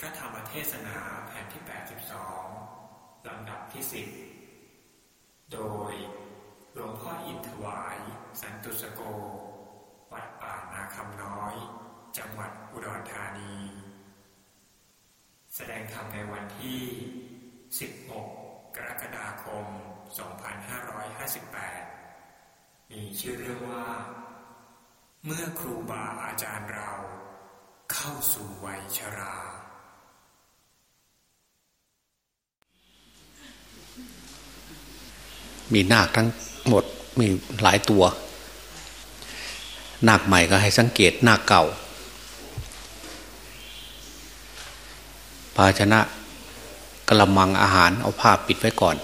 พระธรรมเทศนาแผ่นที่ 82 ลำดับที่ 10 โดยหลวงพ่ออินทวาย สันตุสโก วัดป่านาคำน้อย จังหวัดอุดรธานี แสดงธรรมในวันที่ 16 กรกฎาคม 2558 มีชื่อเรื่องว่า เมื่อครูบาอาจารย์เราเข้าสู่วัยชรา มีนาคทั้งหมดมีหลายตัว นาคใหม่ก็ให้สังเกตนาคเก่า ภาชนะกระมังอาหารเอาผ้าปิดไว้ก่อน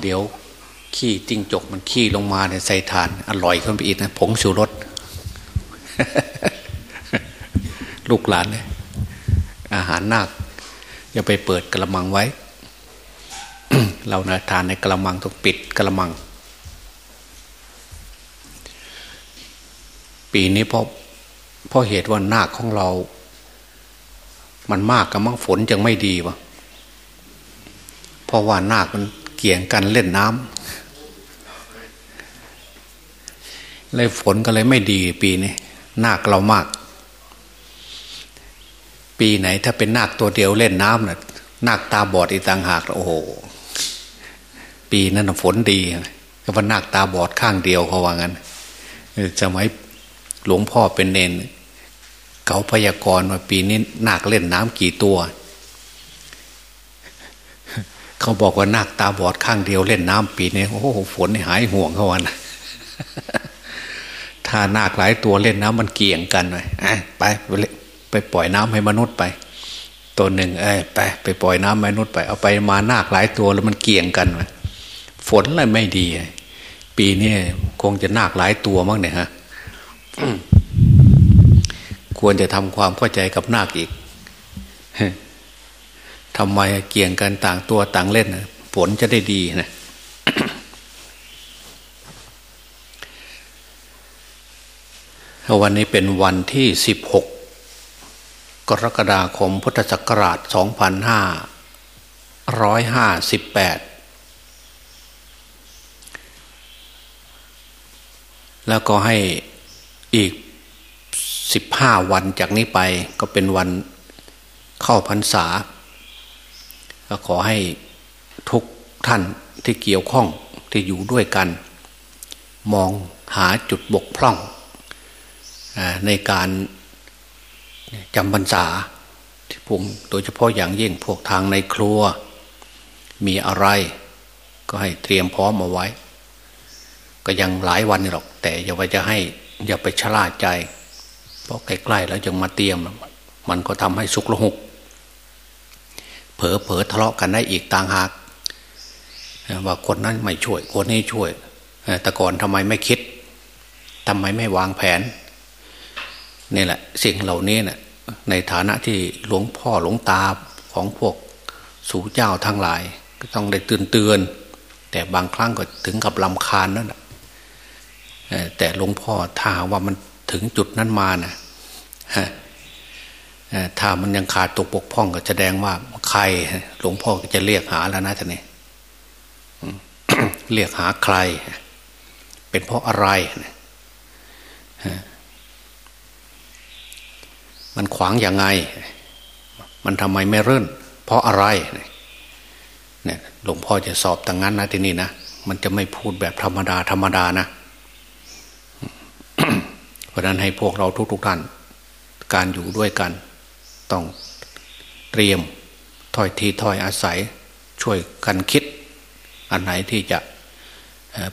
เดี๋ยวขี้จิ้งจกมันขี้ลงมาเนี่ยใส่ฐาน อร่อยขึ้นไปอีกนะผงชูรสลูกหลานเนี่ยอาหารนาคอย่าไปเปิดกระมังไว้ เรานะทานในกระมังต้องปิดกระมัง ปีนี้เพราะเพราะเหตุว่านาคของเรา มันมากกับมังฝนจึงไม่ดีวะเพราะว่านาคมันเกี่ยงกันเล่นน้ำเลยฝนก็เลยไม่ดีปีนี้นาคเรามาก ปีไหนถ้าเป็นนาคตัวเดียวเล่นน้ำนะ่ะนาคตาบอดอีต่างหาก โอ้โห ปีนั้นฝนดีก็ว่านาคตาบอดข้างเดียวเขาว่างั้นสมัยหลวงพ่อเป็นเนนเขาพยากรณ์ว่าปีนี้นาคเล่นน้ำกี่ตัว เขาบอกว่านาคตาบอดข้างเดียวเล่นน้ำปีนี้โอ้โหฝนหายห่วงเขาวันถ้านาคหลายตัวเล่นน้ำมันเกี่ยงกันเลยไปไปปล่อยน้ำให้มนุษย์ไป ตัวหนึ่งเอ้ไปไปปล่อยน้ำมนุษย์ไปเอาไปมานาคหลายตัวแล้วมันเกี่ยงกันไป ฝนอะไรไม่ดี ปีนี้คงจะนาคหลายตัวมั้งเนี่ยฮะควรจะทำความเข้าใจกับนาคอีกทำไมเกี่ยงกันต่างตัวต่างเล่นฝนจะได้ดีนะวันนี้เป็นวันที่สิบหกกรกฎาคมพุทธศักราช 2558 แล้วก็ให้อีก15วันจากนี้ไปก็เป็นวันเข้าพรรษา ก็ขอให้ทุกท่านที่เกี่ยวข้องที่อยู่ด้วยกัน มองหาจุดบกพร่องในการจำพรรษาที่ผมโดยเฉพาะอย่างยิ่งพวกทางในครัว มีอะไร ก็ให้เตรียมพร้อมเอาไว้ ก็ยังหลายวันนี่หรอก แต่อย่าไปจะให้ อย่าไปชะล่าใจ เพราะใกล้ๆแล้วจะมาเตรียม มันก็ทำให้สุกละหุก เผลอเผลอทะเลาะกันได้อีกต่างหากว่าคนนั้นไม่ช่วยคนนี้ช่วยแต่ก่อนทำไมไม่คิดทำไมไม่วางแผนนี่แหละ สิ่งเหล่านี้เนะ่ยในฐานะที่หลวงพ่อหลวงตาของพวกสู่เจ้าทั้งหลาย ก็ต้องได้เตือนเตือน แต่บางครั้งก็ถึงกับลำคาญนั่นแหละ แต่หลวงพ่อถ้าว่ามันถึงจุดนั้นมานะถ้ามันยังขาดตกปกพ่องก็แสดงว่าใครหลวงพ่อก็จะเรียกหาแล้วนะท่านนี่เรียกหาใคร เป็นเพราะอะไรมันขวางอย่างไง มันทำไมไม่เรื่น เพราะอะไรเนี่ยหลวงพ่อจะสอบต่างนั้นนะที่นี่นะมันจะไม่พูดแบบธรรมดาธรรมดานะ ราะนั้นให้พวกเราทุก ๆท่าน การอยู่ด้วยกัน ต้องเตรียมถ้อยทีถ้อยอาศัยช่วยกันคิด อันไหนที่จะ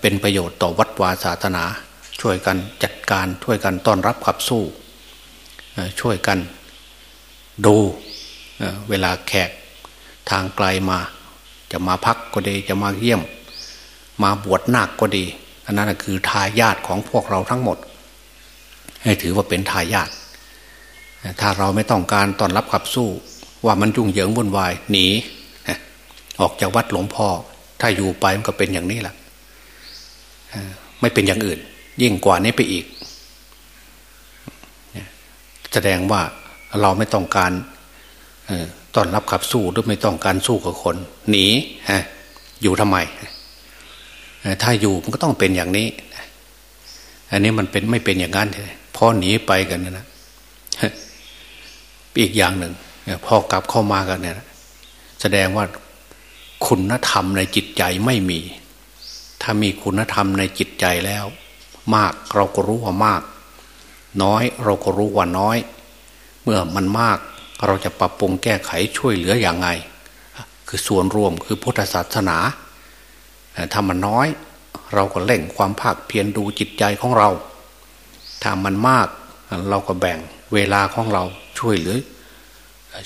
เป็นประโยชน์ต่อวัดวาศาสนา ช่วยกันจัดการช่วยกันต้อนรับขับสู้ ช่วยกันดูเวลาแขกทางไกลมา จะมาพักก็ดีจะมาเยี่ยม มาบวชนาคก็ดี อันนั้นคือทายาทของพวกเราทั้งหมด ให้ถือว่าเป็นทายาทถ้าเราไม่ต้องการตอนรับขับสู้ ว่ามันยุ่งเหยิงวุ่นวายหนีออกจากวัดหลวงพ่อ ถ้าอยู่ไปมันก็เป็นอย่างนี้แหละไม่เป็นอย่างอื่น ยิ่งกว่านี้ไปอีก แสดงว่าเราไม่ต้องการต้อนรับขับสู้หรือไม่ต้องการสู้กับคน หนีฮะอยู่ทำไมถ้าอยู่มันก็ต้องเป็นอย่างนี้ อันนี้มันเป็นไม่เป็นอย่างนั้นเลย พอหนีไปกันนะอีกอย่างหนึ่งพอกลับเข้ามากันเนี่ย แสดงว่าคุณธรรมในจิตใจไม่มี ถ้ามีคุณธรรมในจิตใจแล้ว มากเราก็รู้ว่ามาก น้อยเราก็รู้ว่าน้อย เมื่อมันมากเราจะปรับปรุงแก้ไขช่วยเหลืออย่างไง คือส่วนรวมคือพุทธศาสนาถ้ามันน้อย เราก็เล่งความภาคเพียรดูจิตใจของเรา ถ้ามันมากเราก็แบ่งเวลาของเราช่วยเหลือ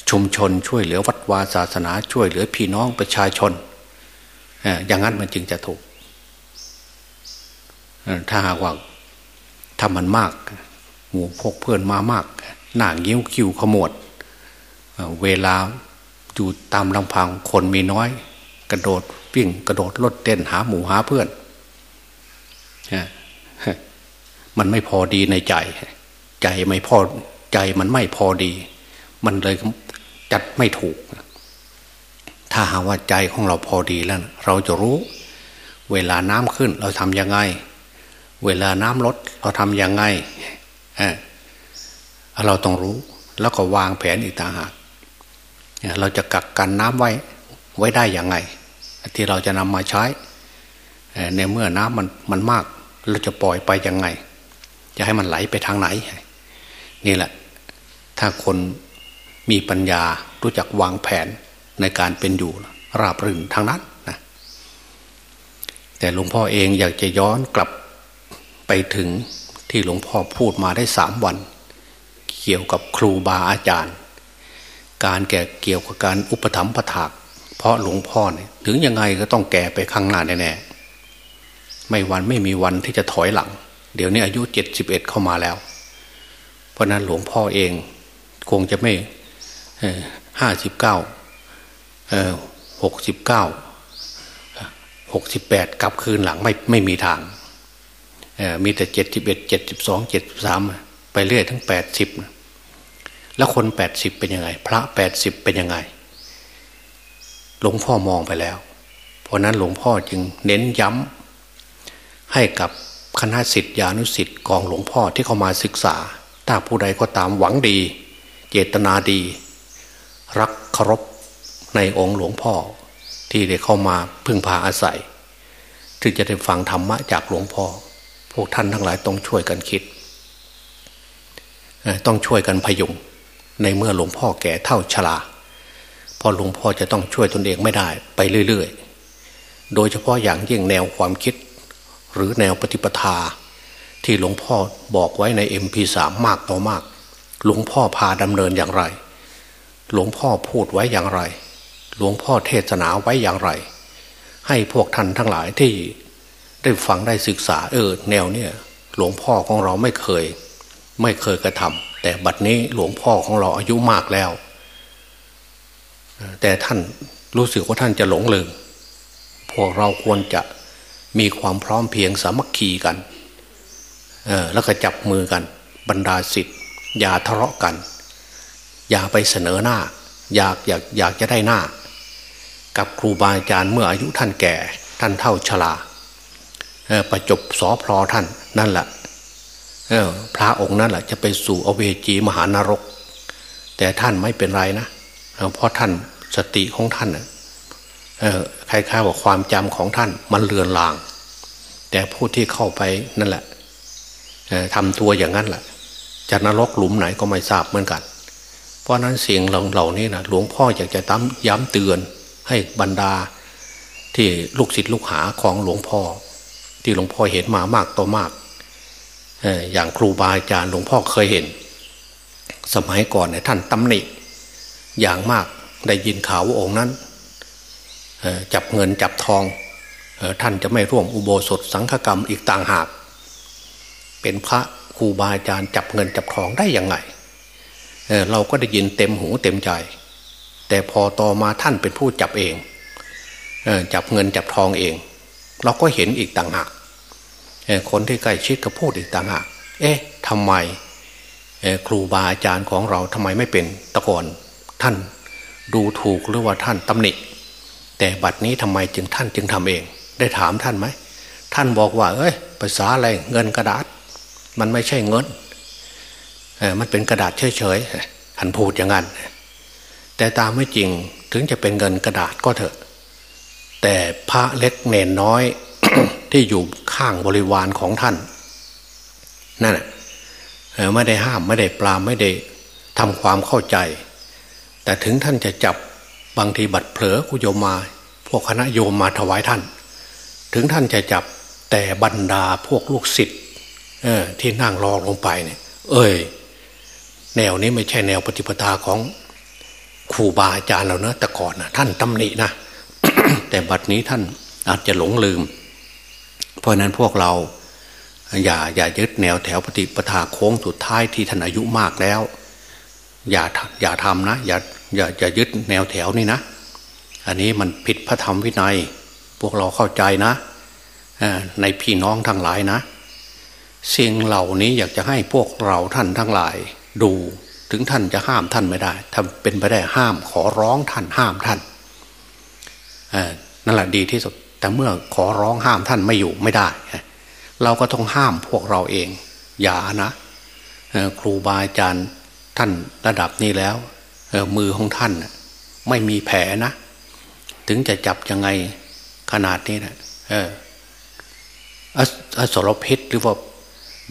ชุมชนช่วยเหลือวัดวาศาสนาช่วยเหลือพี่น้องประชาชน อย่างนั้นมันจึงจะถูก ถ้าหากว่าถ้ามันมากหมู่พกเพื่อนมามาก หน้างิ้วคิวขมวด เวลาอยู่ตามลำพังคนมีน้อย กระโดดวิ่งกระโดดรถเต้นหาหมู่หาเพื่อน มันไม่พอดีในใจ ใจไม่พอใจมันไม่พอดี มันเลยจัดไม่ถูก ถ้าหาว่าใจของเราพอดีแล้ว เราจะรู้ เวลาน้ำขึ้น เราทำยังไง เวลาน้ำลดเราทำยังไงเราต้องรู้ แล้วก็วางแผนอีกต่างหากเราจะกักกันน้ำไว้ไว้ได้อย่างไง ที่เราจะนำมาใช้ในเมื่อน้ำมันมันมาก เราจะปล่อยไปยังไง จะให้มันไหลไปทางไหน นี่แหละ ถ้าคนมีปัญญารู้จักวางแผนในการเป็นอยู่ ราบรื่นทางนั้นนะแต่หลวงพ่อเองอยากจะย้อนกลับไปถึงที่หลวงพ่อพูดมาได้สามวัน เกี่ยวกับครูบาอาจารย์ การแก่เกี่ยวกับการอุปถัมภ์ประถากเพราะหลวงพ่อเนี่ยถึงยังไงก็ต้องแก่ไปข้างหน้าแน่ๆไม่วันไม่มีวันที่จะถอยหลัง เดี๋ยวนี้อายุเจ็ดสิบเอ็ดเข้ามาแล้ว เพราะนั้นหลวงพ่อเองคงจะไม่ห้าสิบเก้าหกสิบเก้าหกสิบแปดกลับคืนหลังไม่ไม่มีทางมีแต่เจ็ดสิบเอ็ดเจ็ดสิบสองเจ็ดสามไปเรื่อยทั้งแปดสิบแล้วคนแปดสิบเป็นยังไง พระแปดสิบเป็นยังไง หลวงพ่อมองไปแล้ว เพราะนั้นหลวงพ่อจึงเน้นย้ำให้กับ คณะสิทธิานุสิทธิ์กองหลวงพ่อที่เข้ามาศึกษา ถ้าผู้ใดก็ตามหวังดี เจตนาดี รักเคารพในองค์หลวงพ่อ ที่ได้เข้ามาพึ่งพาอาศัยถึงจะได้ฟังธรรมะจากหลวงพ่อ พวกท่านทั้งหลายต้องช่วยกันคิด ต้องช่วยกันพยุงในเมื่อหลวงพ่อแก่เท่าชราพอหลวงพ่อจะต้องช่วยตนเองไม่ได้ไปเรื่อย ๆ โดยเฉพาะอย่างยิ่งแนวความคิด หรือแนวปฏิปทา ที่หลวงพ่อบอกไว้ใน MP3 มากต่อมาก หลวงพ่อพาดำเนินอย่างไร หลวงพ่อพูดไว้อย่างไร หลวงพ่อเทศนาไว้อย่างไร ให้พวกท่านทั้งหลายที่ได้ฟังได้ศึกษาเออแนวเนี่ยหลวงพ่อของเราไม่เคย ไม่เคยกระทำแต่บัดนี้หลวงพ่อของเราอายุมากแล้ว แต่ท่านรู้สึกว่าท่านจะหลงลืมพวกเราควรจะ มีความพร้อมเพียงสามัคคีกันออแล้วก็จับมือกัน บรรดาสิทธิ์อย่าทะเลาะกัน อย่าไปเสนอหน้า อยากอยากอยากจะได้หน้า กับครูบาอาจารย์เมื่ออายุท่านแก่ท่านเท่าชราประจบสอพลอท่านนั่นแหละพระองค์นั่นแหละจะไปสู่อเวจีมหานรก แต่ท่านไม่เป็นไรนะเพราะท่านสติของท่าน คล้ายๆว่าความจำของท่านมันเลือนลาง แต่ผู้ที่เข้าไปนั่นแหละทำตัวอย่างนั้นแหละจะนรกหลุมไหนก็ไม่ทราบเหมือนกัน เพราะนั้นเสียงเหล่านี้นะหลวงพ่ออยากจะตั้มย้ำเตือนให้บรรดา ที่ลูกศิษย์ลูกหาของหลวงพ่อ ที่หลวงพ่อเห็นมามากต่อมากอย่างครูบาอาจารย์หลวงพ่อเคยเห็น สมัยก่อนเนี่ยท่านตำหนิอย่างมากได้ยินข่าวว่าองค์นั้น จับเงินจับทองท่านจะไม่ร่วมอุโบสถสังฆกรรมอีกต่างหาก เป็นพระครูบาอาจารย์จับเงินจับทองได้ยังไงเเราก็ได้ยินเต็มหูเต็มใจ แต่พอต่อมาท่านเป็นผู้จับเองจับเงินจับทองเอง เราก็เห็นอีกต่างหากคนที่ใกล้ชิดก็พูดอีกต่างหาก เอ๊ะทำไมครูบาอาจารย์ของเราทำไมไม่เป็นตะกอนท่านดูถูกหรือว่าท่านตำหนิ แต่บัดนี้ทำไมจึงท่านจึงทำเอง ได้ถามท่านไหม ท่านบอกว่า เอ้ย ภาษาอะไรเงินกระดาษ มันไม่ใช่เงินเออมันเป็นกระดาษเฉยๆท่านพูดอย่างนั้นแต่ตามไม่จริงถึงจะเป็นเงินกระดาษก็เถอะ แต่พระเล็กเนนน้อยที่อยู่ข้างบริวารของท่านนั่นแหละไม่ได้ห้ามไม่ได้ปรามไม่ได้ทำความเข้าใจ แต่ถึงท่านจะจับ บางทีบัตรเผลอกุโยมมา พวกคณะโยมมาถวายท่าน ถึงท่านจะจับแต่บรรดาพวกลูกศิษย์ที่นั่งรอลงไปเนี่ย เอ้ย แนวนี้ไม่ใช่แนวปฏิปทาของครูบาอาจารย์เราเนะแต่ก่อนนะท่านตำหนินะแต่บัดนี้ท่านอาจจะหลงลืม เพราะนั้นพวกเราอย่าอย่ายึดแนวแถวปฏิปทาโค้งสุดท้ายที่ท่านอายุมากแล้ว อย่าอย่าทำนะ อย่า อย่าอย่ายึดแนวแถวนี่นะ อันนี้มันผิดพระธรรมวินัย พวกเราเข้าใจนะในพี่น้องทั้งหลายนะสิ่งเหล่านี้อยากจะให้พวกเราท่านทั้งหลาย ดูถึงท่านจะห้ามท่านไม่ได้ถ้าเป็นไปได้ห้ามขอร้องท่านห้ามท่านนั่นแหละดีที่สุด แต่เมื่อขอร้องห้ามท่านไม่อยู่ไม่ได้ เราก็ต้องห้ามพวกเราเอง อย่านะครูบาอาจารย์ท่านระดับนี้แล้ว มือของท่านไม่มีแผลนะ ถึงจะจับยังไงขนาดนี้นะเอออสรพิษหรือว่า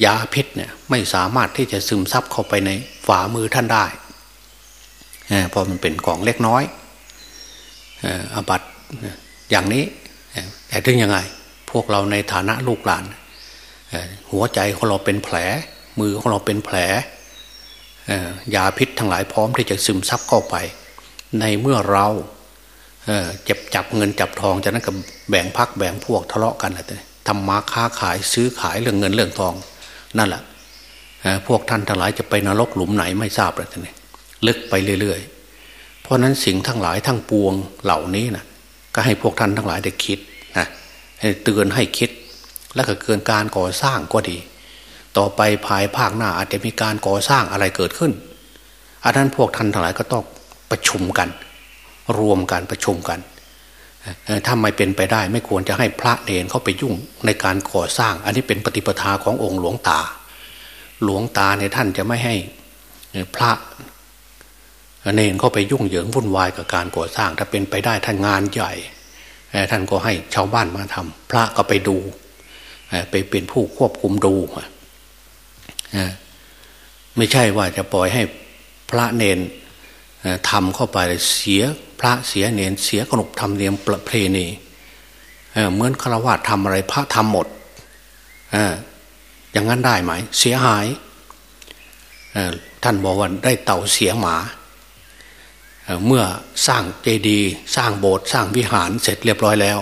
ยาพิษเนี่ยไม่สามารถที่จะซึมซับเข้าไปในฝ่ามือท่านได้เพราะมันเป็นของเล็กน้อยอาบัตอย่างนี้ แต่ถึงยังไง พวกเราในฐานะลูกหลาน หัวใจของเราเป็นแผล มือของเราเป็นแผล ยาพิษทั้งหลายพร้อมที่จะซึมซับเข้าไป ในเมื่อเราเจ็บจับเงินจับทองจากนั้นก็แบ่งพักแบ่งพวกทะเลาะกันอะไรทำมาค้าขายซื้อขายเรื่องเงินเรื่องทองนั่นแหละพวกท่านทั้งหลายจะไปนรกหลุมไหนไม่ทราบเลยท่านลึกไปเรื่อยๆ เพราะนั้นสิ่งทั้งหลายทั้งปวงเหล่านี้นะก็ให้พวกท่านทั้งหลายได้คิดนะให้เตือนให้คิด และก็เกินการก่อสร้างก็ดี ต่อไปภายภาคหน้าอาจจะมีการก่อสร้างอะไรเกิดขึ้นอันนั้นพวกท่านทั้งหลายก็ต้องประชุมกัน รวมกันประชุมกันถ้าไม่เป็นไปได้ไม่ควรจะให้พระเนนเข้าไปยุ่งในการก่อสร้าง อันนี้เป็นปฏิปทาขององค์หลวงตา หลวงตาในท่านจะไม่ให้พระเนนเข้าไปยุ่งเหยิงวุ่นวายกับการก่อสร้าง ถ้าเป็นไปได้ท่านงานใหญ่ท่านก็ให้ชาวบ้านมาทำพระก็ไปดูไปเป็นผู้ควบคุมดู ไม่ใช่ว่าจะปล่อยให้พระเนนทำเข้าไปเสียพระเสียเนนเสียขนบธรรมเนียมประเพณีเหมือนฆราวาสทำอะไรพระทำหมดอย่างนั้นได้ไหม เสียหายท่านบอกว่าได้เต่าเสียหมาเมื่อสร้างเจดีย์สร้างโบสถ์สร้างวิหารเสร็จเรียบร้อยแล้ว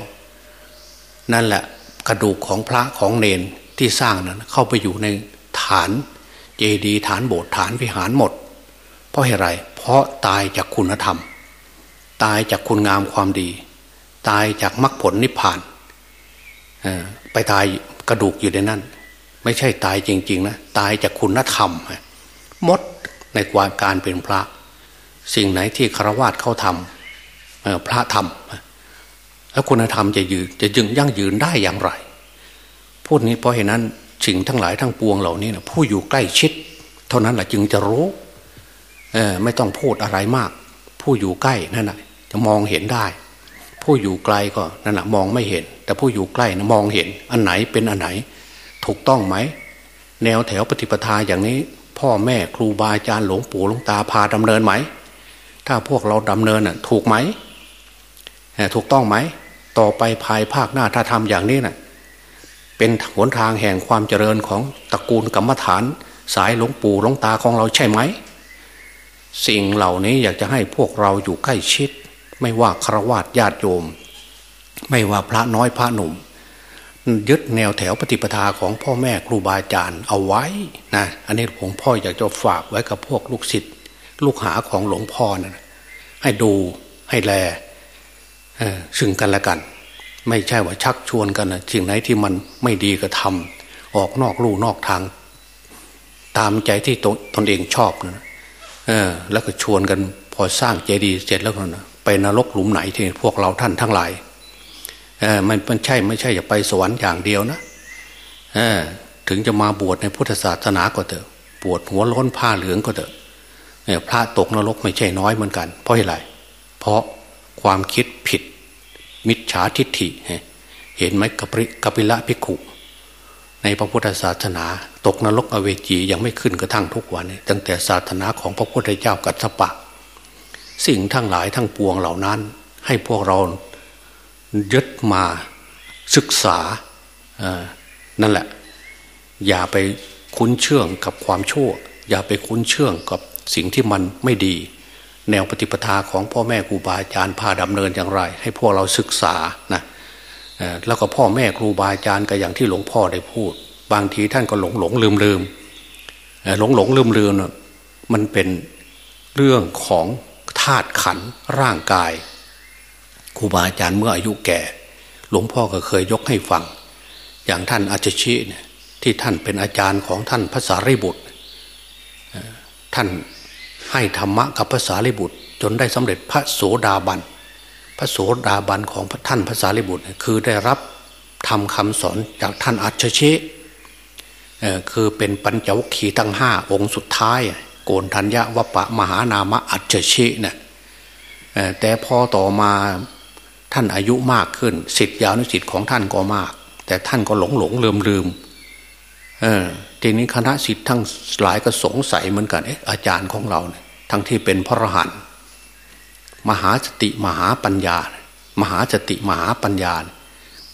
นั่นแหละกระดูกของพระของเนนที่สร้างนั้นเข้าไปอยู่ใน ฐาน เจดีย์ฐานโบสถ์ฐานวิหารหมด เพราะเหตุไร เพราะตายจากคุณธรรม ตายจากคุณงามความดี ตายจากมรรคผลนิพพานไปตายกระดูกอยู่ในนั้น ไม่ใช่ตายจริง ๆนะตายจากคุณธรรมมดในกวาการเป็นพระ สิ่งไหนที่คารวะเขาทำพระทำแล้วคุณธรรมจะยืนจะยึงยั่งยืนได้อย่างไร พูดนี้เพราะเหตุนั้น สิ่งทั้งหลายทั้งปวงเหล่านี้นะผู้อยู่ใกล้ชิด เท่านั้นแหละจึงจะรู้ไม่ต้องพูดอะไรมาก ผู้อยู่ใกล้นั่นแหะจะมองเห็นได้ ผู้อยู่ไกลก็นั่นแหะมองไม่เห็น แต่ผู้อยู่ใกล้นะมองเห็น อันไหนเป็นอันไหน ถูกต้องไหมแนวแถวปฏิปทาอย่างนี้ พ่อแม่ครูบาอาจารย์หลวงปู่หลวงตาพาดำเนินไหม ถ้าพวกเราดำเนินน่ะถูกไหมถูกต้องไหม ต่อไปภายภาคหน้าถ้าทำอย่างนี้นะ่ะ เป็นหนทางแห่งความเจริญของตระกูลกรรมฐาน สายหลวงปู่หลวงตาของเราใช่ไหม สิ่งเหล่านี้อยากจะให้พวกเราอยู่ใกล้ชิด ไม่ว่าครวญญาติโยม ไม่ว่าพระน้อยพระหนุ่ม ยึดแนวแถวปฏิปทาของพ่อแม่ครูบาอาจารย์เอาไว้นะอันนี้ผมพ่ออยากจะฝากไว้กับพวกลูกศิษย์ลูกหาของหลวงพ่อนะให้ดูให้แลซึ่งกันและกัน ไม่ใช่ว่าชักชวนกันนะสิ่งไหนที่มันไม่ดีก็ทำออกนอกลู่นอกทาง ตามใจที่ตตนเองชอบนะเออ แล้วก็ชวนกันพอสร้างเจดีย์เสร็จแล้วนะไปนรกหลุมไหนที่พวกเราท่านทั้งหลายเออมันมันใช่ไม่ใช่จะไปสวรรค์อย่างเดียวนะเออถึงจะมาบวชในพุทธศาสนาก็เถอะบวชหัวล้นผ้าเหลืองก็เถอะเนี่ยพระตกนรกไม่ใช่น้อยเหมือนกัน เพราะอะไรเพราะความคิดผิด มิจฉาทิฏฐิ เห็นไหมกัปริกปิละภิกขุในพระพุทธศาสนา ตกนรกอเวจียังไม่ขึ้นกระทั่งทุกวันตั้งแต่ศาสนาของพระพุทธเจ้ากัสปะ สิ่งทั้งหลายทั้งปวงเหล่านั้น ให้พวกเรายึดมาศึกษานั่นแหละ อย่าไปคุ้นเชื่องกับความชั่ว อย่าไปคุ้นเชื่องกับสิ่งที่มันไม่ดี แนวปฏิปทาของพ่อแม่ครูบาอาจารย์พาดำเนินอย่างไร ให้พวกเราศึกษานะแล้วก็พ่อแม่ครูบาอาจารย์ก็อย่างที่หลวงพ่อได้พูด บางทีท่านก็หลงหลงลืมลืมหลงหลงลืมลืมมันเป็นเรื่องของธาตุขันร่างกายครูบาอาจารย์เมื่ออายุแก่ หลวงพ่อก็เคยยกให้ฟัง อย่างท่านอาจชิเนี่ยที่ท่านเป็นอาจารย์ของท่านภาษาริบุตรท่าน ให้ธรรมะกับภาษาลิบุตร จนได้สำเร็จพระโสดาบัน พระโสดาบันของท่านภาษาลิบุตร คือได้รับทำคำสอนจากท่านอัจฉริคือเป็นปัญจวัคคีย์ทั้งห้าองค์สุดท้าย โกนทัญญาวปะมหานามะอัจฉริเนี่ยแต่พอต่อมาท่านอายุมากขึ้นสิทธิยานุสิทธิ์ของท่านก็มาก แต่ท่านก็หลงหลงลืมลืม เออทีนี้คณะสิทธิ์ทั้งหลายก็สงสัยเหมือนกันเอ๊ะอาจารย์ของเราเนี่ยทั้งที่เป็นพระอรหันต์มหาสติมหาปัญญา มหาสติมหาปัญญา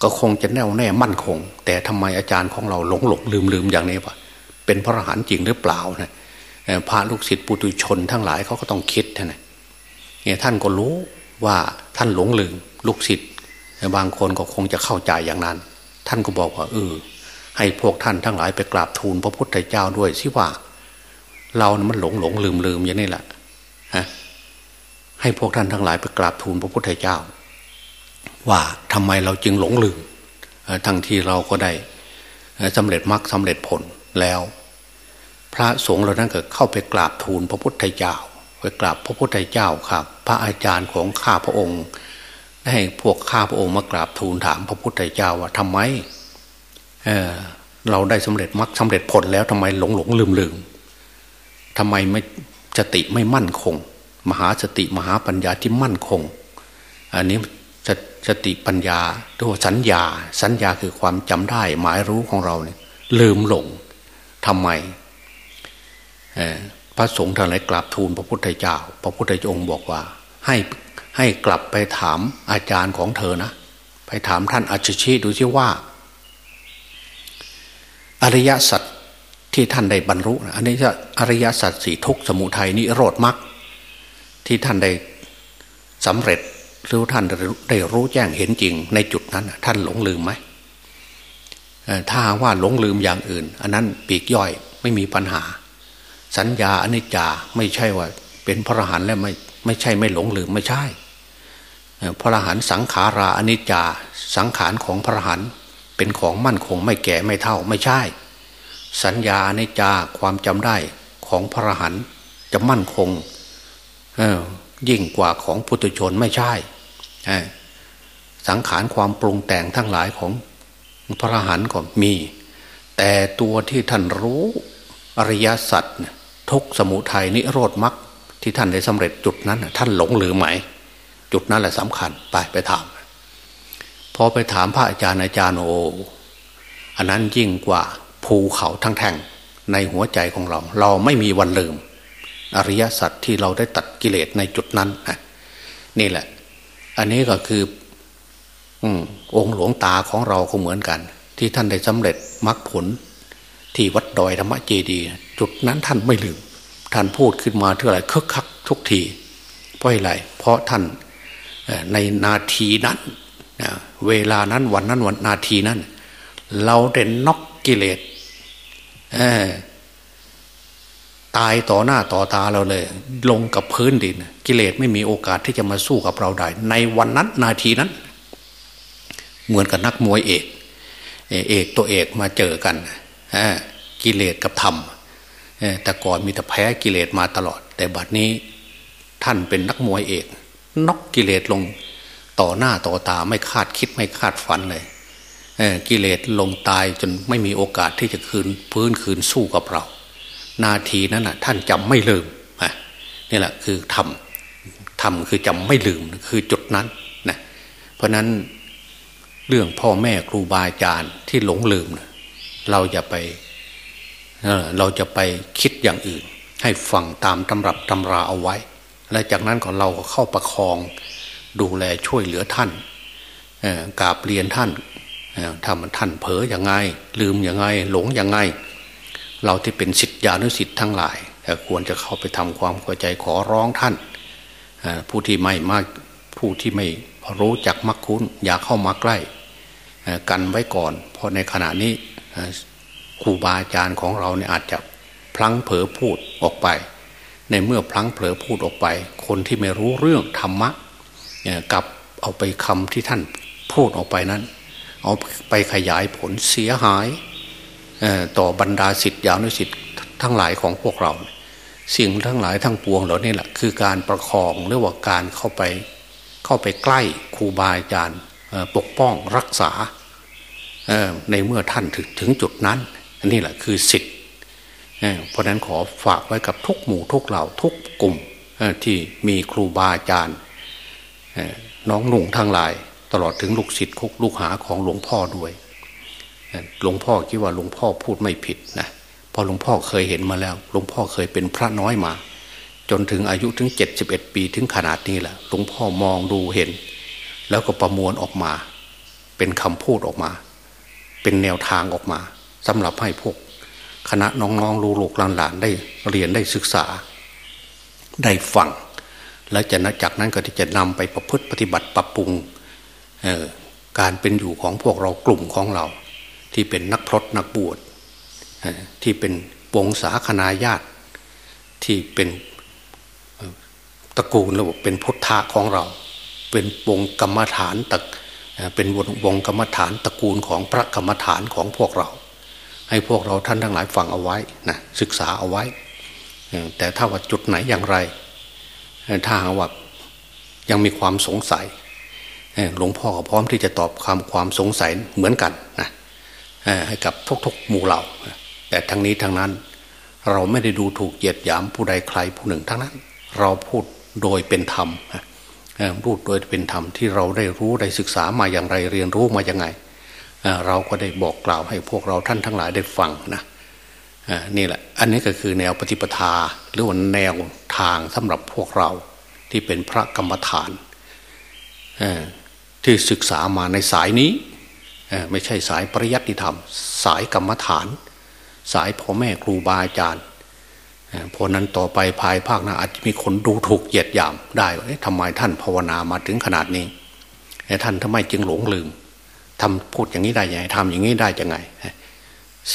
ก็คงจะแน่วแน่มั่นคง แต่ทำไมอาจารย์ของเราหลงหลงลืมลืมอย่างนี้วะเป็นพระอรหันต์จริงหรือเปล่านะพระลูกศิษย์ปุถุชนทั้งหลายเขาก็ต้องคิดนะเนี่ยท่านก็รู้ว่าท่านหลงลืมลูกศิษย์บางคนก็คงจะเข้าใจอย่างนั้น ท่านก็บอกว่าเออ ให้พวกท่านทั้งหลายไปกราบทูลพระพุทธเจ้าด้วยสิว่า เรานะมันหลงหลงลืมลืมอย่างนี้แหละฮะให้พวกท่านทั้งหลายไปกราบทูลพระพุทธเจ้า ว่าทำไมเราจึงหลงลืมทั้งที่เราก็ได้สำเร็จมรรคสาเร็จผลแล้ว พระสงฆ์เรานั้นก็เข้าไปกราบทูลพระพุทธเจ้าไปกราบพระพุทธเจ้าครับ พระอาจารย์ของข้าพระองค์ให้พวกข้าพระองค์มากราบทูลถามพระพุทธเจ้าว่าทำไม เเราได้สำเร็จมรรคสาเร็จผลแล้วทำไมหลงหลงลืมลืมทำไมไม่สติไม่มั่นคง มหาสติมหาปัญญาที่มั่นคง อันนี้สสติปัญญาตัวสัญญา สัญญาคือความจำได้ หมายรู้ของเราเนี่ย ลืมหลงทำไมพระสงฆ์ท่านไหนกราบทูลพระพุทธเจ้า พระพุทธองค์บอกว่า ให้ให้กลับไปถามอาจารย์ของเธอนะ ไปถามท่านอาชิชิดูซิว่า อริยสัจที่ท่านได้บรรลุอันนี้จะอริยสัจสี่ทุกสมุทัยนิโรธมรรคที่ท่านได้สำเร็จหรือท่านได้รู้แจ้งเห็นจริง ในจุดนั้น ท่านหลงลืมไหมถ้าว่าหลงลืมอย่างอื่น อันนั้นปีกย่อยไม่มีปัญหา สัญญาอนิจจาไม่ใช่ว่า เป็นพระอรหันต์แล้วไม่ไม่ใช่ไม่หลงลืมไม่ใช่พระอรหันต์สังขาราอนิจจาสังขารของพระอรหันต์ เป็นของมั่นคงไม่แก่ไม่เท่าไม่ใช่ สัญญาในจาความจำได้ของพระหันจะมั่นคงยิ่งกว่าของพุทุชนไม่ใช่ สังขารความปรุงแต่งทั้งหลายของพระหันก็มี แต่ตัวที่ท่านรู้อริยสัจทุกสมุทัยนิโรธมรรคที่ท่านได้สำเร็จจุดนั้น ท่านหลงหรือไหม จุดนั้นแหละสำคัญไปไปถาม พอไปถามพระอาจารย์อาจารย์โออันนั้นยิ่งกว่าภูเขาทั้งแท่งในหัวใจของเรา เราไม่มีวันลืม อริยสัจที่เราได้ตัดกิเลสในจุดนั้นนี่แหละ อันนี้ก็คืออองค์หลวงตาของเราก็เหมือนกัน ที่ท่านได้สำเร็จมรรคผล ที่วัดดอยธรรมเจดี จุดนั้นท่านไม่ลืม ท่านพูดขึ้นมาเท่าไหร่คึกคักทุกทีเพราะอะไรเพราะท่านในนาทีนั้น เวลานั้นวันนั้นวันนาทีนั้น เราเด่นนอกกิเลสตายต่อหน้าต่อตาเราเลย ลงกับพื้นดิน กิเลสไม่มีโอกาสที่จะมาสู้กับเราได้ ในวันนั้นนาทีนั้น เหมือนกับนักมวยเอก เอกตัวเอกมาเจอกันกิเลสกับธรรมแต่ก่อนมีแต่แพ้กิเลสมาตลอด แต่บัดนี้ท่านเป็นนักมวยเอกนอกกิเลสลง ต่อหน้าต่อตาไม่คาดคิดไม่คาดฝันเลยกิเลสลงตายจนไม่มีโอกาสที่จะคืนพื้นคืนสู้กับเรา นาทีนั้นนะท่านจำไม่ลืมนี่แหละคือทำทำคือจำไม่ลืมคือจุดนั้นนะเพราะนั้นเรื่องพ่อแม่ครูบาอาจารย์ที่หลงลืม เราอย่าไปเเราจะไปคิดอย่างอื่น ให้ฟังตามตำรับตำราเอาไว้ และจากนั้นก็เราก็เข้าประคอง ดูแลช่วยเหลือท่านกาบเรียนท่านทำท่านเผลออย่างไง ลืมอย่างไง หลงอย่างไง เราที่เป็นสิทธิานุสิทธิ์ทั้งหลายควรจะเข้าไปทำความเข้าใจขอร้องท่านผู้ที่ไม่มากผู้ที่ไม่รู้จักมักคุ้น อย่าเข้ามาใกล้กันไว้ก่อน เพราะในขณะนี้ครูบาอาจารย์ของเราเนี่ยอาจจะพลั้งเผลอพูดออกไป ในเมื่อพลั้งเผลอพูดออกไป คนที่ไม่รู้เรื่องธรรมะ กับเอาไปคำที่ท่านพูดออกไปนั้น เอาไปขยายผลเสียหายต่อบรรดาสิทธิยานุสิทธิ์ทั้งหลายของพวกเรา สิ่งทั้งหลายทั้งปวงเหล่านี้แหละคือการประคองหรือว่าการเข้าไปเข้าไปใกล้ครูบาอาจารย์ปกป้องรักษาในเมื่อท่านถึงถึงจุดนั้นอันนี้แหละคือสิทธิ์เพราะนั้นขอฝากไว้กับทุกหมู่ทุกเหล่าทุกกลุ่มที่มีครูบาอาจารย์ น้องหนุ่งทั้งหลาย ตลอดถึงลูกศิษย์คุกลูกหาของหลวงพ่อด้วยหลวงพ่อคิดว่าหลวงพ่อพูดไม่ผิดนะพอหลวงพ่อเคยเห็นมาแล้วหลวงพ่อเคยเป็นพระน้อยมา จนถึงอายุถึงเจ็ดสิบเอ็ดปีถึงขนาดนี้แหละหลวงพ่อมองดูเห็น แล้วก็ประมวลออกมา เป็นคำพูดออกมา เป็นแนวทางออกมาสำหรับให้พวก คณะน้องๆลูกหลานได้เรียนได้ศึกษา ได้ฟัง และจะนัจากนั้นก็จะนำไปประพฤติปฏิบัติปรับปรุงการเป็นอยู่ของพวกเรากลุ่มของเรา ที่เป็นนักพรตนักบวชที่เป็นวงศาคณาญาติที่เป็นตระกูลระบบเป็นพุทธะของเรา เป็นวงกรรมฐานตะเป็นวงวงกรรมฐานตระกูลของพระกรรมฐานของพวกเรา ให้พวกเราท่านทั้งหลายฟังเอาไว้นะศึกษาเอาไว้ แต่ถ้าว่าจุดไหนอย่างไร ถ้าหากว่ายังมีความสงสัยหลวงพ่อก็พร้อมที่จะตอบความความสงสัยเหมือนกันนะให้กับทุกๆหมู่เหล่าแต่ทั้งนี้ทั้งนั้น เราไม่ได้ดูถูกเหยียดหยามผู้ใดใครผู้หนึ่งทั้งนั้น เราพูดโดยเป็นธรรมพูดโดยเป็นธรรมที่เราได้รู้ได้ศึกษามาอย่างไรเรียนรู้มาอย่างไง เราก็ได้บอกกล่าวให้พวกเราท่านทั้งหลายได้ฟังนะ นี่แหละ อันนี้ก็คือแนวปฏิปทา หรือว่าแนวทางสำหรับพวกเราที่เป็นพระกรรมฐานที่ศึกษามาในสายนี้ไม่ใช่สายปริยัติธรรม สายกรรมฐาน สายพ่อแม่ครูบาอาจารย์เพราะนั้นต่อไปภายภาคหน้าอาจจะมีคนดูถูกเหยียดหยามได้ว่าทำไมท่านภาวนามาถึงขนาดนี้ท่านทำไมจึงหลงลืมทำพูดอย่างนี้ได้ยังไงทำอย่างนี้ได้ยังไง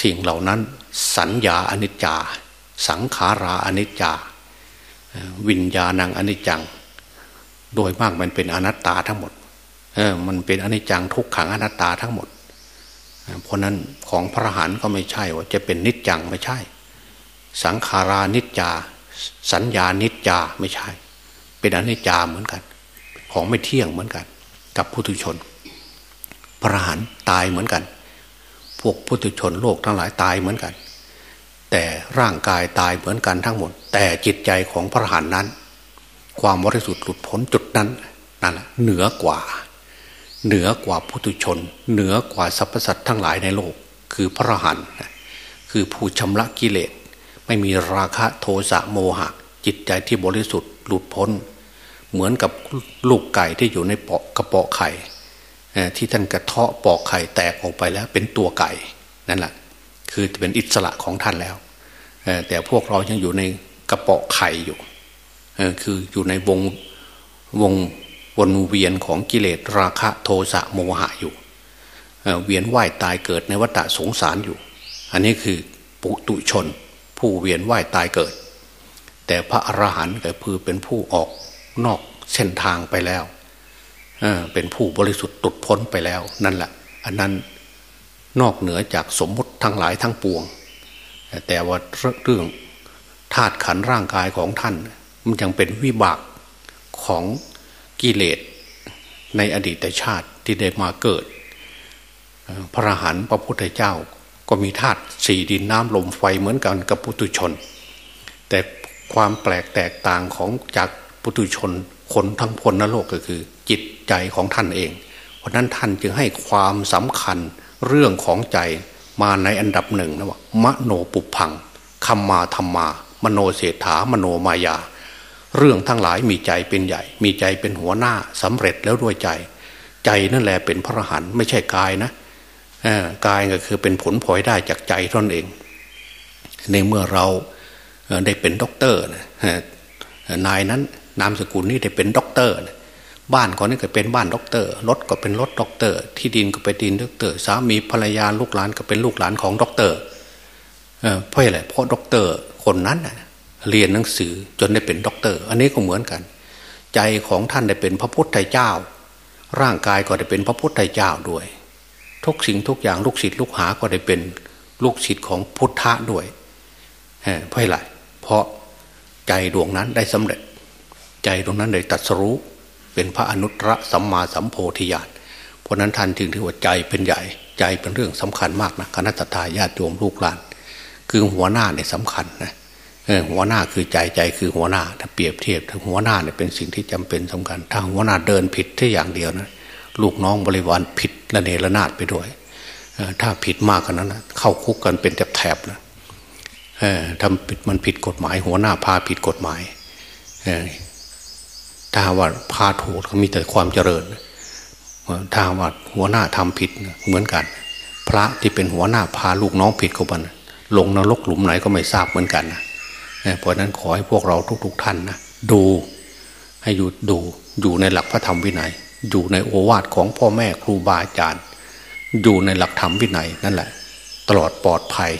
สิ่งเหล่านั้น สัญญาอนิจจา สังขาราอนิจจา วิญญาณังอนิจจัง โดยมากมันเป็นอนัตตาทั้งหมดเออมันเป็นอนิจจังทุกขังอนัตตาทั้งหมด เพราะนั้นของพระหันก็ไม่ใช่ว่าจะเป็นนิจจังไม่ใช่ สังขารานิจจา สัญญานิจจาไม่ใช่ เป็นอนิจจาเหมือนกัน ของไม่เที่ยงเหมือนกัน กับผู้ทุชน พระหันตายเหมือนกัน พวกพุทธชนโลกทั้งหลายตายเหมือนกัน แต่ร่างกายตายเหมือนกันทั้งหมด แต่จิตใจของพระหันนั้น ความบริสุทธิ์หลุดพ้นจุดนั้นนั่นแหละเหนือกว่า เหนือกว่าพุทธชน เหนือกว่าสรรพสัตว์ทั้งหลายในโลก คือพระหันคือผู้ชำระกิเลสไม่มีราคะโทสะโมหะ จิตใจที่บริสุทธิ์หลุดพ้น เหมือนกับลูกไก่ที่อยู่ในเปาะกระเปาะไข่ ที่ท่านกระเทาะปอกไข่แตกออกไปแล้ว เป็นตัวไก่นั่นแหละคือเป็นอิสระของท่านแล้วแต่พวกเรายังอยู่ในกระเปาะไข่อยู่คืออยู่ในวงวงวนเวียนของกิเลสราคะโทสะโมหะอยู่เวียนว่ายตายเกิดในวัฏสงสารอยู่ อันนี้คือปุตุชน ผู้เวียนว่ายตายเกิด แต่พระอรหันต์ก็คือเป็นผู้ออกนอกเส้นทางไปแล้ว เป็นผู้บริสุทธิ์ตุดพ้นไปแล้วนั่นแหละ อันนั้นนอกเหนือจากสมมติทั้งหลายทั้งปวง แต่ว่าเรื่องธาตุขันร่างกายของท่าน มันยังเป็นวิบากของกิเลสในอดีตชาติที่ได้มาเกิด พระหันพระพุทธเจ้าก็มีธาตุสี่ดินน้ำลมไฟเหมือนกันกับปุตุชน แต่ความแปลกแตกต่างของจากปุตุชนคนทั้งพลนโลกก็คือ จิตใจของท่านเอง เพราะนั้นท่านจึงให้ความสำคัญเรื่องของใจมาในอันดับหนึ่งนะว่ามโนปุพังคัมมาธรรมา มโนเศรษฐามโนมายา เรื่องทั้งหลายมีใจเป็นใหญ่ มีใจเป็นหัวหน้าสำเร็จแล้วด้วยใจ ใจนั่นแหละเป็นพระอรหันต์ไม่ใช่กายนะกายก็คือเป็นผลพลอยได้จากใจท่านเอง ในเมื่อเราได้เป็นด็อกเตอร์นายนั้นนามสกุลนี้ได้เป็นด็อกเตอร์ บ้านคนนี้ก็เป็นบ้านด็อกเตอร์รถก็เป็นรถด็อกเตอร์ ที่ดินก็เป็นดินด็อกเตอร์ สามีภรรยาลูกหลานก็เป็นลูกหลานของด็อกเตอร์เพราะอะไรเพราะด็อกเตอร์คนนั้นเรียนหนังสือจนได้เป็นด็อกเตอร์ อันนี้ก็เหมือนกัน ใจของท่านได้เป็นพระพุทธเจ้า ร่างกายก็ได้เป็นพระพุทธเจ้าด้วย ทุกสิ่งทุกอย่างลูกศิษย์ลูกหาก็ได้เป็นลูกศิษย์ของพุทธะด้วยเพราะอะไรเพราะใจดวงนั้นได้สำเร็จ ใจดวงนั้นได้ตัดสรู้ เป็นพระอนุตตรสัมมาสัมโพธิญาณเพราะนั้นท่านถึงถือว่าใจเป็นใหญ่ใจเป็นเรื่องสำคัญมากนะคณะทาญาติโยมลูกหลาน คือหัวหน้าเนี่ยสำคัญนะหัวหน้าคือใจใจคือหัวหน้า ถ้าเปรียบเทียบถ้าหัวหน้าเนี่ยเป็นสิ่งที่จำเป็นสำคัญ ถ้าหัวหน้าเดินผิดแค่อย่างเดียวนะลูกน้องบริวารผิดละเนระนาดไปด้วยถ้าผิดมากกว่านั้นเข้าคุกกันเป็นแถบๆนะทำผิดมันผิดกฎหมาย หัวหน้าพาผิดกฎหมาย ถ้าว่าพาถูกก็มีแต่ความเจริญถ้าว่าหัวหน้าทำผิดเหมือนกัน พระที่เป็นหัวหน้าพาลูกน้องผิดเขาบันลงนรกหลุมไหนก็ไม่ทราบเหมือนกันนะเพราะนั้นขอให้พวกเราทุก ๆ ท่านนะดูให้อยู่ดูอยู่ในหลักพระธรรมวินัย อยู่ในโอวาทของพ่อแม่ครูบาอาจารย์ อยู่ในหลักธรรมวินัยนั่นแหละ ตลอดปลอดภัย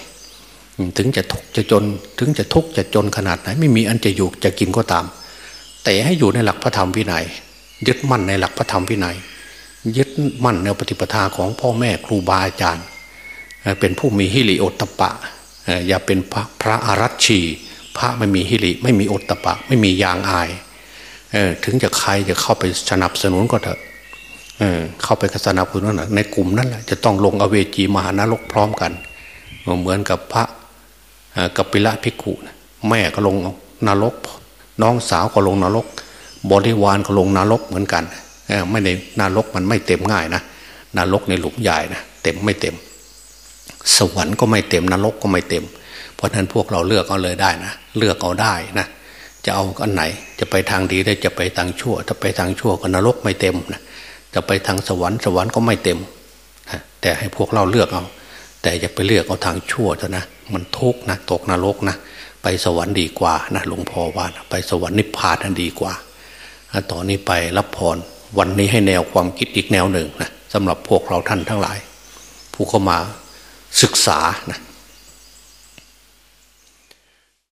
ถึงจะทุกข์จะจน ถึงจะทุกข์จะจนขนาดไหน ไม่มีอันจะอยู่จะกินก็ตาม แต่ให้อยู่ในหลักพระธรรมวินัย ยึดมั่นในหลักพระธรรมวินัย ยึดมั่นในปฏิปทาของพ่อแม่ครูบาอาจารย์ เป็นผู้มีฮิริโอตตปะ อย่าเป็นพระพระอารัชชี พระไม่มีฮิริไม่มีโอตตปะ ไม่มียางอาย ถึงจะใครจะเข้าไปสนับสนุนก็เถอะเข้าไปสนับสนุนในกลุ่มนั้นแหละจะต้องลงอเวจีมหานรกพร้อมกัน เหมือนกับพระกัปปิละพิกุแม่ก็ลงนรก น้องสาวก็ลงนรก บริวารก็ลงนรกเหมือนกันไม่ในนรกมันไม่เต็มง่ายนะนรกในหลุมใหญ่นะเต็มไม่เต็ม สวรรค์ก็ไม่เต็มนรกก็ไม่เต็ม เพราะฉะนั้นพวกเราเลือกเอาเลยได้นะเลือกเอาได้นะจะเอาอันไหนจะไปทางดีได้จะไปทางชั่ว ถ้าไปทางชั่วก็นรกไม่เต็มนะจะไปทางสวรรค์สวรรค์ก็ไม่เต็มแต่ให้พวกเราเลือกเอา แต่อย่าไปเลือกเอาทางชั่วเถอะนะมันทุกข์นะตกนรกนะ ไปสวรรค์ดีกว่านะหลวงพ่อว่านะไปสวรรค์นิพพานนั้นดีกว่าต่อนนี้ไปรับพรวันนี้ให้แนวความคิดอีกแนวหนึ่งนะสำหรับพวกเราท่านทั้งหลาย ผู้เข้ามาศึกษานะ